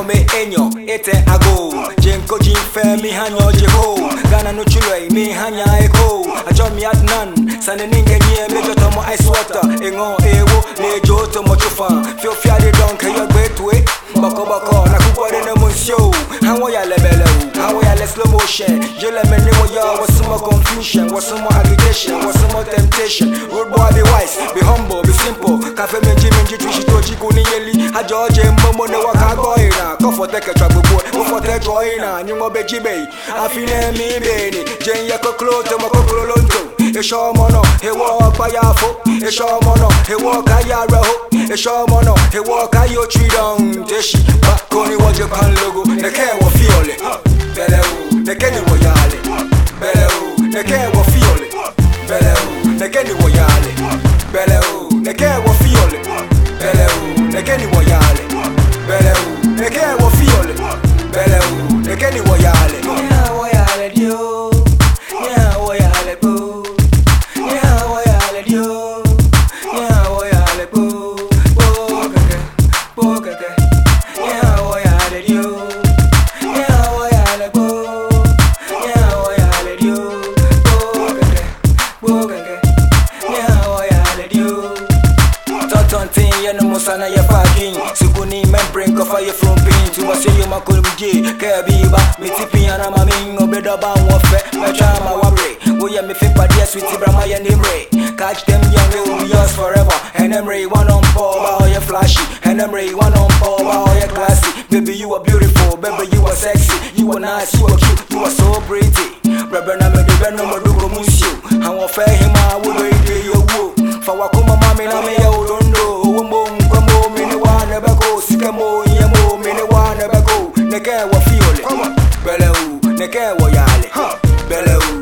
米 enyo ete ago. Jenko jinfe mihanyo jeho gana nuchulei mihanya eko achomi atnan sane ninge nye mejo tomo ice water engo ewo nejo mo chufa fio fiali donke yogwetwe bako bako nakugware ne munsyo hawo ya lebele hawo ya le slow motion. Jele meni wo yo what's more confusion what's agitation what's temptation. Rude boy be wise be humble. Cafe menji menji twishi tochi kuni yeli. Ajo oje mbomo ne waka go ina Kofo teke chwa gbogbo Kofo te jo ina Nyingo be jibe Afine mi beni Jen ye koklo Te mo koklo lonto Esho ọmọ náà ewọ ọgbáyàfó Esho ọmọ náà ewọ káyà rẹ̀hó Esho ọmọ náà ewọ káyà otri dán Tẹ́sí báko ni wọ́n jẹ logo Nẹ̀kẹ́ wọ fi ọ̀lẹ̀ Bẹ̀rẹ̀ nẹ̀kẹ́ ni wọ̀ Bẹ̀rẹ̀ o nẹ̀kẹ́ wọ fi ọ̀lẹ̀ Bẹ̀rẹ̀ nẹ̀kẹ́ ni wọ̀ Tontontin yɛ no musa na yɛ faadwen Sukuni membrane kɔfa yɛ from pin Tuma se yɛ makolum gye Kɛɛ bi ba Meti pin ana ma min Obɛdɔ ba fɛ Mɛtwa ama wabre Woyɛ me fe padeɛ sweetie brama yɛ nimre. Catch them young they will be yours forever. Enemre one on ball Ba ɔyɛ flashy. Enemre one on ball Ba ɔyɛ classy. Baby you are beautiful Baby you are sexy. You are nice You are cute You are so pretty. Brɛbrɛ na mede bɛ no mɔdogo mu nsio Awɔfɛ hema Wodɔ ide yɛ wuo Neke wɔ fiole Bɛlɛ o Neke wɔ yale. O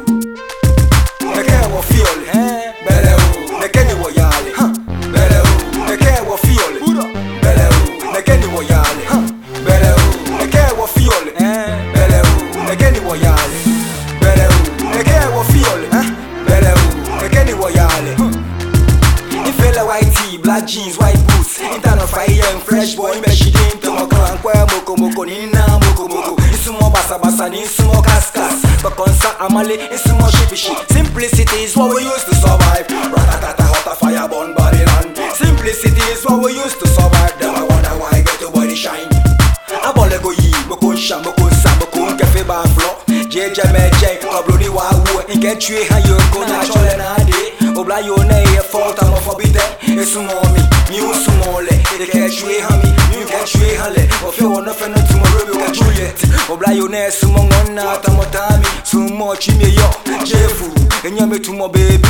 black jeans, white boots. Intern of fire and fresh boy, but she didn't tomoko and queer moko moko nina moko moko. It's more basa basa, it's more cascas. But concern amale, it's more shifty shifishi. Simplicity is what we use to survive. Ratatata, hot a fire, burn body run. Simplicity is what we use to survive. Then I wonder why I get your body shine. Abole go yi, moko sham, moko sam, moko cafe bar floor. JJ me jay, kablo ni wa wo, inget you ha yo go na chole na day. Obla yo ne ye fault I'm a forbidden. It's mommy, mi usumole They can't chwe ha mi, mi can't chwe ha le Ofe wana fe no tomorrow we can Juliet Obla yo ne sumo ngona tamo tami. Sumo chimi yo, me tumo baby.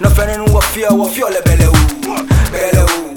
No fe ne wa fia, wa fia le bele u Bele u,